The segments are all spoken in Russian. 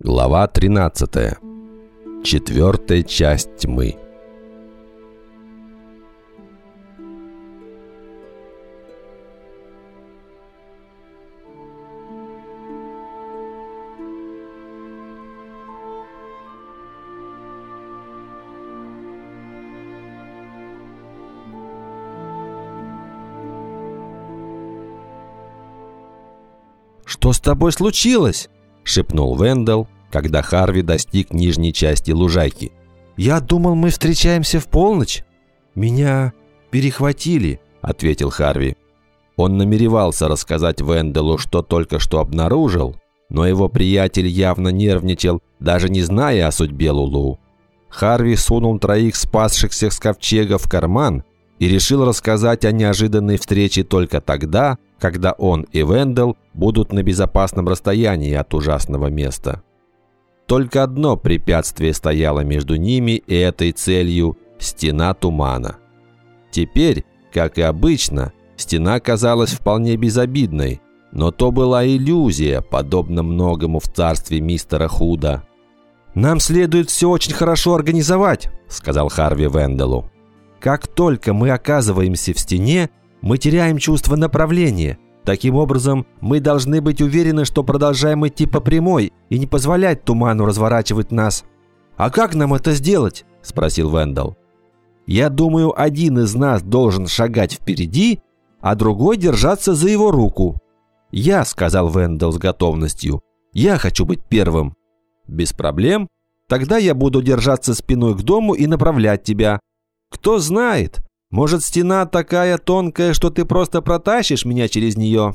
Глава 13. Четвертая часть тьмы. «Что с тобой случилось?» – шепнул Вендел, когда Харви достиг нижней части лужайки. «Я думал, мы встречаемся в полночь». «Меня перехватили», – ответил Харви. Он намеревался рассказать Венделу, что только что обнаружил, но его приятель явно нервничал, даже не зная о судьбе Лулу. Харви сунул троих спасшихся с ковчега в карман и решил рассказать о неожиданной встрече только тогда, когда он и Вендел будут на безопасном расстоянии от ужасного места. Только одно препятствие стояло между ними и этой целью – стена тумана. Теперь, как и обычно, стена казалась вполне безобидной, но то была иллюзия, подобно многому в царстве мистера Худа. «Нам следует все очень хорошо организовать», – сказал Харви Венделу. «Как только мы оказываемся в стене, мы теряем чувство направления. Таким образом, мы должны быть уверены, что продолжаем идти по прямой и не позволять туману разворачивать нас. «А как нам это сделать?» – спросил Вендел. «Я думаю, один из нас должен шагать впереди, а другой держаться за его руку». «Я», – сказал Вендел с готовностью, – «я хочу быть первым». «Без проблем. Тогда я буду держаться спиной к дому и направлять тебя. Кто знает, может, стена такая тонкая, что ты просто протащишь меня через нее?»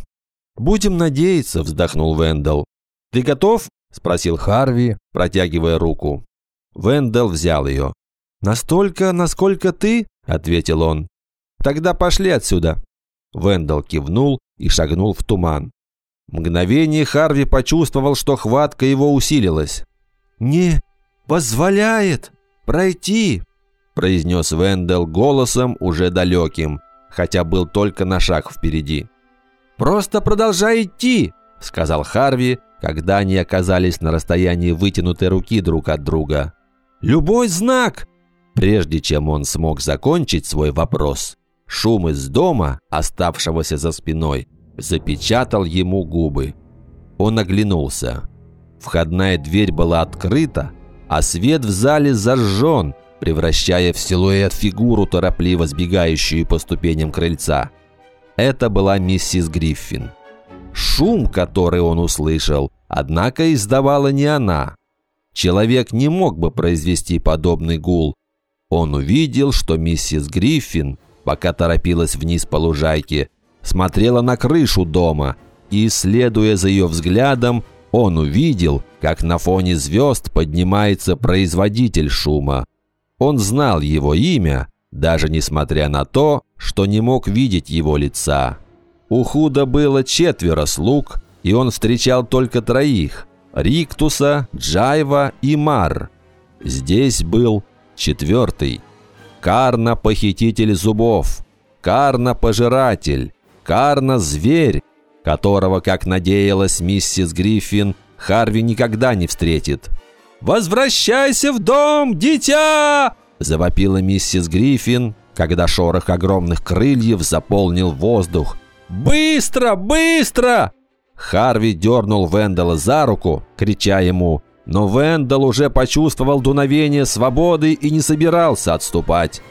«Будем надеяться», – вздохнул Вендел. «Ты готов?» – спросил Харви, протягивая руку. Вендел взял ее. «Настолько, насколько ты?» – ответил он. «Тогда пошли отсюда». Вендел кивнул и шагнул в туман. Мгновение Харви почувствовал, что хватка его усилилась. «Не позволяет пройти!» Произнес Вендел голосом уже далеким, хотя был только на шаг впереди. «Просто продолжай идти!» – сказал Харви, когда они оказались на расстоянии вытянутой руки друг от друга. «Любой знак!» Прежде чем он смог закончить свой вопрос, шум из дома, оставшегося за спиной, запечатал ему губы. Он оглянулся. Входная дверь была открыта, а свет в зале зажжен, превращая в силуэт фигуру, торопливо сбегающую по ступеням крыльца. Это была миссис Гриффин. Шум, который он услышал, однако издавала не она. Человек не мог бы произвести подобный гул. Он увидел, что миссис Гриффин, пока торопилась вниз по лужайке, смотрела на крышу дома, и, следуя за ее взглядом, он увидел, как на фоне звезд поднимается производитель шума. Он знал его имя, даже несмотря на то, что не мог видеть его лица. У Худа было четверо слуг, и он встречал только троих – Риктуса, Джайва и Мар. Здесь был четвертый – Карна – похититель зубов, Карна – пожиратель, Карна – зверь, которого, как надеялась миссис Гриффин, Харви никогда не встретит. «Возвращайся в дом, дитя!» – завопила миссис Гриффин, когда шорох огромных крыльев заполнил воздух. «Быстро, быстро!» Харви дернул Вендела за руку, крича ему, но Вендел уже почувствовал дуновение свободы и не собирался отступать.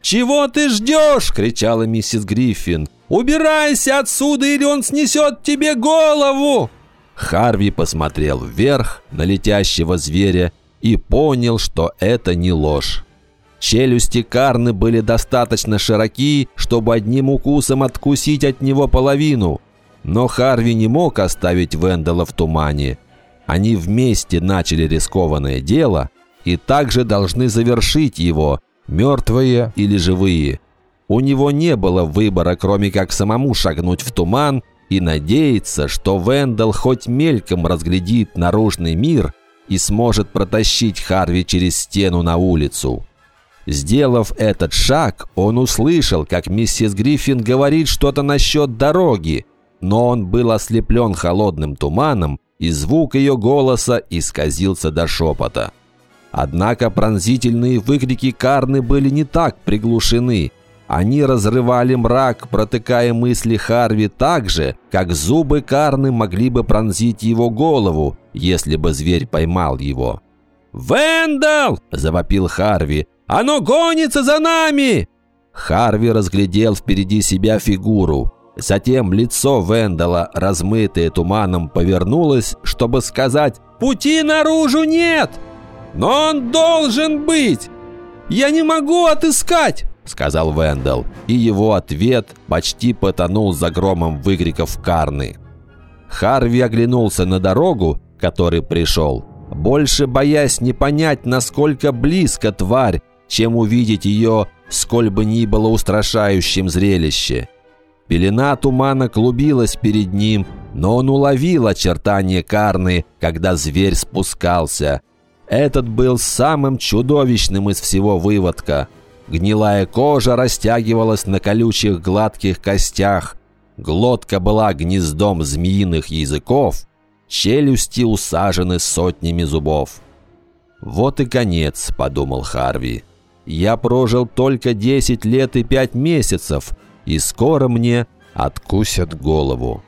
«Чего ты ждешь?» – кричала миссис Гриффин. «Убирайся отсюда, или он снесет тебе голову!» Харви посмотрел вверх на летящего зверя и понял, что это не ложь. Челюсти Карны были достаточно широки, чтобы одним укусом откусить от него половину. Но Харви не мог оставить Вендела в тумане. Они вместе начали рискованное дело и также должны завершить его, мертвые или живые. У него не было выбора, кроме как самому шагнуть в туман и надеяться, что Вендел хоть мельком разглядит наружный мир и сможет протащить Харви через стену на улицу. Сделав этот шаг, он услышал, как миссис Гриффин говорит что-то насчет дороги, но он был ослеплен холодным туманом и звук ее голоса исказился до шепота. Однако пронзительные выкрики Карны были не так приглушены. Они разрывали мрак, протыкая мысли Харви так же, как зубы Карны могли бы пронзить его голову, если бы зверь поймал его. «Вендел!» – завопил Харви. «Оно гонится за нами!» Харви разглядел впереди себя фигуру. Затем лицо Вендела, размытое туманом, повернулось, чтобы сказать «Пути наружу нет!» «Но он должен быть! Я не могу отыскать!» Сказал Вендел, и его ответ почти потонул за громом выкриков Карны. Харви оглянулся на дорогу, который пришел, больше боясь не понять, насколько близко тварь, чем увидеть ее, сколь бы ни было устрашающим зрелище. Пелена тумана клубилась перед ним, но он уловил очертания Карны, когда зверь спускался. Этот был самым чудовищным из всего выводка. Гнилая кожа растягивалась на колючих гладких костях. Глотка была гнездом змеиных языков, челюсти усажены сотнями зубов. «Вот и конец», — подумал Харви. «Я прожил только 10 лет и 5 месяцев, и скоро мне откусят голову».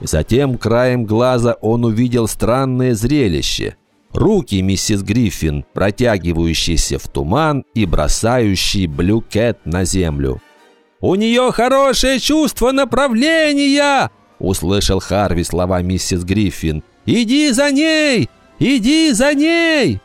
Затем краем глаза он увидел странное зрелище. Руки миссис Гриффин, протягивающиеся в туман и бросающие блюкет на землю. «У нее хорошее чувство направления!» Услышал Харви слова миссис Гриффин. «Иди за ней! Иди за ней!»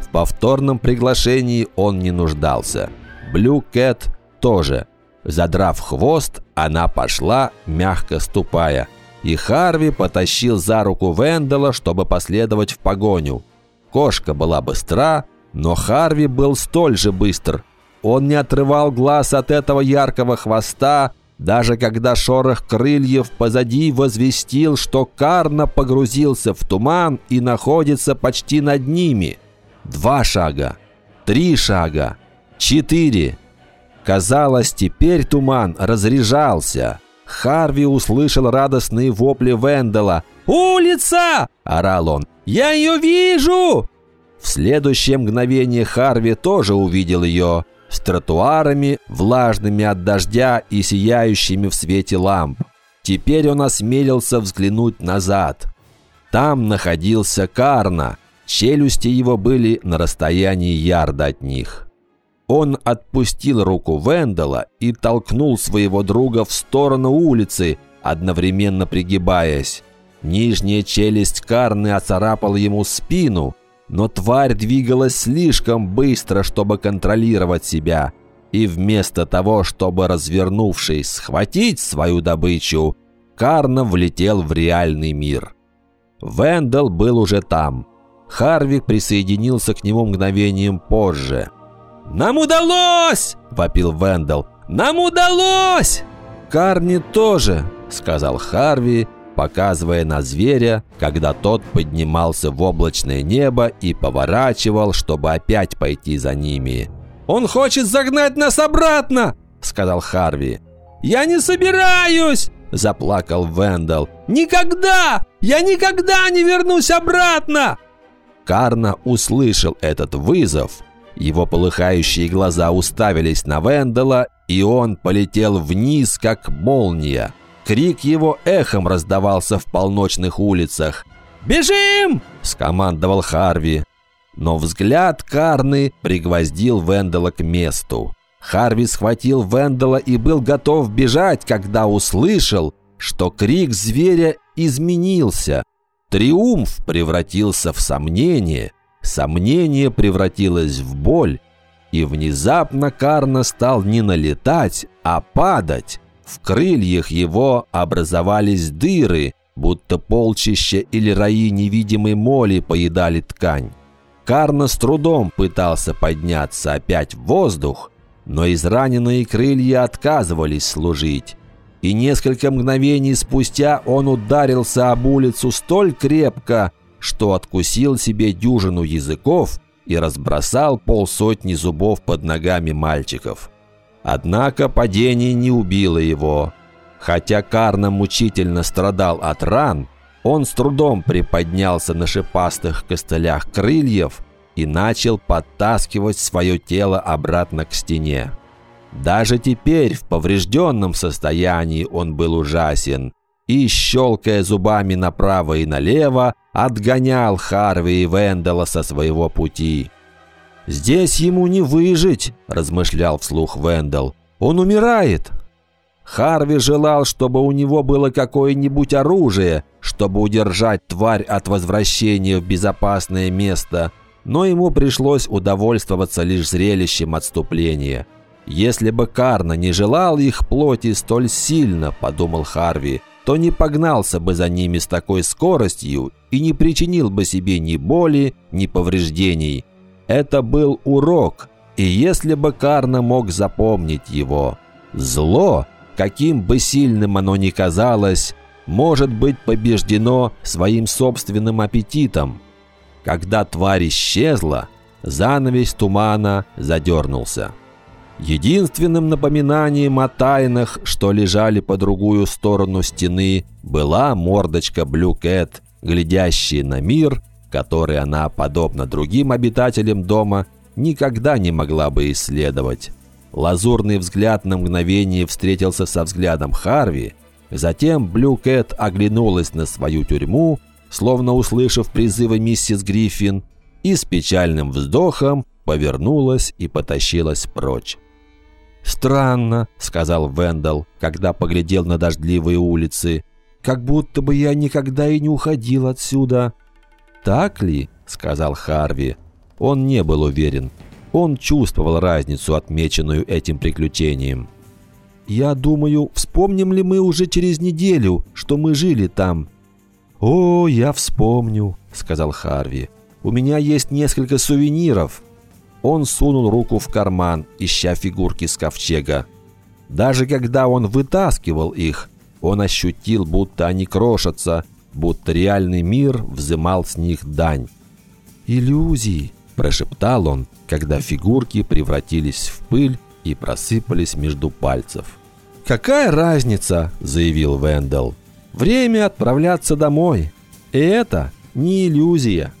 В повторном приглашении он не нуждался. Блю Кэт тоже. Задрав хвост, она пошла, мягко ступая. И Харви потащил за руку Вендела, чтобы последовать в погоню. Кошка была быстра, но Харви был столь же быстр. Он не отрывал глаз от этого яркого хвоста, даже когда шорох крыльев позади возвестил, что Карна погрузился в туман и находится почти над ними. Два шага, три шага, четыре. Казалось, теперь туман разряжался. Харви услышал радостные вопли Вендела. «Улица!» – орал он. «Я ее вижу!» В следующее мгновение Харви тоже увидел ее с тротуарами, влажными от дождя и сияющими в свете ламп. Теперь он осмелился взглянуть назад. Там находился Карна. Челюсти его были на расстоянии ярда от них. Он отпустил руку Вендела и толкнул своего друга в сторону улицы, одновременно пригибаясь. Нижняя челюсть Карны оцарапала ему спину – но тварь двигалась слишком быстро, чтобы контролировать себя. И вместо того, чтобы, развернувшись, схватить свою добычу, Карна влетел в реальный мир. Вендел был уже там. Харвик присоединился к нему мгновением позже. «Нам удалось!» – вопил Вендел. «Нам удалось!» «Карни тоже!» – сказал Харви – показывая на зверя, когда тот поднимался в облачное небо и поворачивал, чтобы опять пойти за ними. «Он хочет загнать нас обратно!» – сказал Харви. «Я не собираюсь!» – заплакал Вендел. «Никогда! Я никогда не вернусь обратно!» Карна услышал этот вызов. Его полыхающие глаза уставились на Вендела, и он полетел вниз, как молния. Крик его эхом раздавался в полночных улицах. «Бежим!» – скомандовал Харви. Но взгляд Карны пригвоздил Вендела к месту. Харви схватил Вендела и был готов бежать, когда услышал, что крик зверя изменился. Триумф превратился в сомнение, сомнение превратилось в боль, и внезапно Карна стал не налетать, а падать. В крыльях его образовались дыры, будто полчища или раи невидимой моли поедали ткань. Карна с трудом пытался подняться опять в воздух, но израненные крылья отказывались служить. И несколько мгновений спустя он ударился об улицу столь крепко, что откусил себе дюжину языков и разбросал полсотни зубов под ногами мальчиков. Однако падение не убило его. Хотя Карна мучительно страдал от ран, Он с трудом приподнялся на шипастых костылях крыльев и начал подтаскивать свое тело обратно к стене. Даже теперь в поврежденном состоянии он был ужасен и, щелкая зубами направо и налево, отгонял Харви и Вендела со своего пути. «Здесь ему не выжить», – размышлял вслух Вендел. «Он умирает». Харви желал, чтобы у него было какое-нибудь оружие, чтобы удержать тварь от возвращения в безопасное место, но ему пришлось удовольствоваться лишь зрелищем отступления. «Если бы Карна не желал их плоти столь сильно», – подумал Харви, – то не погнался бы за ними с такой скоростью и не причинил бы себе ни боли, ни повреждений. Это был урок, и если бы Карна мог запомнить его, зло, каким бы сильным оно ни казалось, может быть побеждено своим собственным аппетитом. Когда тварь исчезла, занавес тумана задернулся. Единственным напоминанием о тайнах, что лежали по другую сторону стены, была мордочка Блюкет, глядящая на мир, который она, подобно другим обитателям дома, никогда не могла бы исследовать. Лазурный взгляд на мгновение встретился со взглядом Харви, затем Блюкет оглянулась на свою тюрьму, словно услышав призывы миссис Гриффин, и с печальным вздохом повернулась и потащилась прочь. «Странно», — сказал Вендел, когда поглядел на дождливые улицы. «Как будто бы я никогда и не уходил отсюда». «Так ли?» — сказал Харви. Он не был уверен. Он чувствовал разницу, отмеченную этим приключением. «Я думаю, вспомним ли мы уже через неделю, что мы жили там?» «О, я вспомню», — сказал Харви. «У меня есть несколько сувениров. Он сунул руку в карман, ища фигурки с ковчега. Даже когда он вытаскивал их, он ощутил, будто они крошатся, будто реальный мир взымал с них дань. «Иллюзии!» – прошептал он, когда фигурки превратились в пыль и просыпались между пальцев. «Какая разница?» – заявил Вендел. «Время отправляться домой. И это не иллюзия».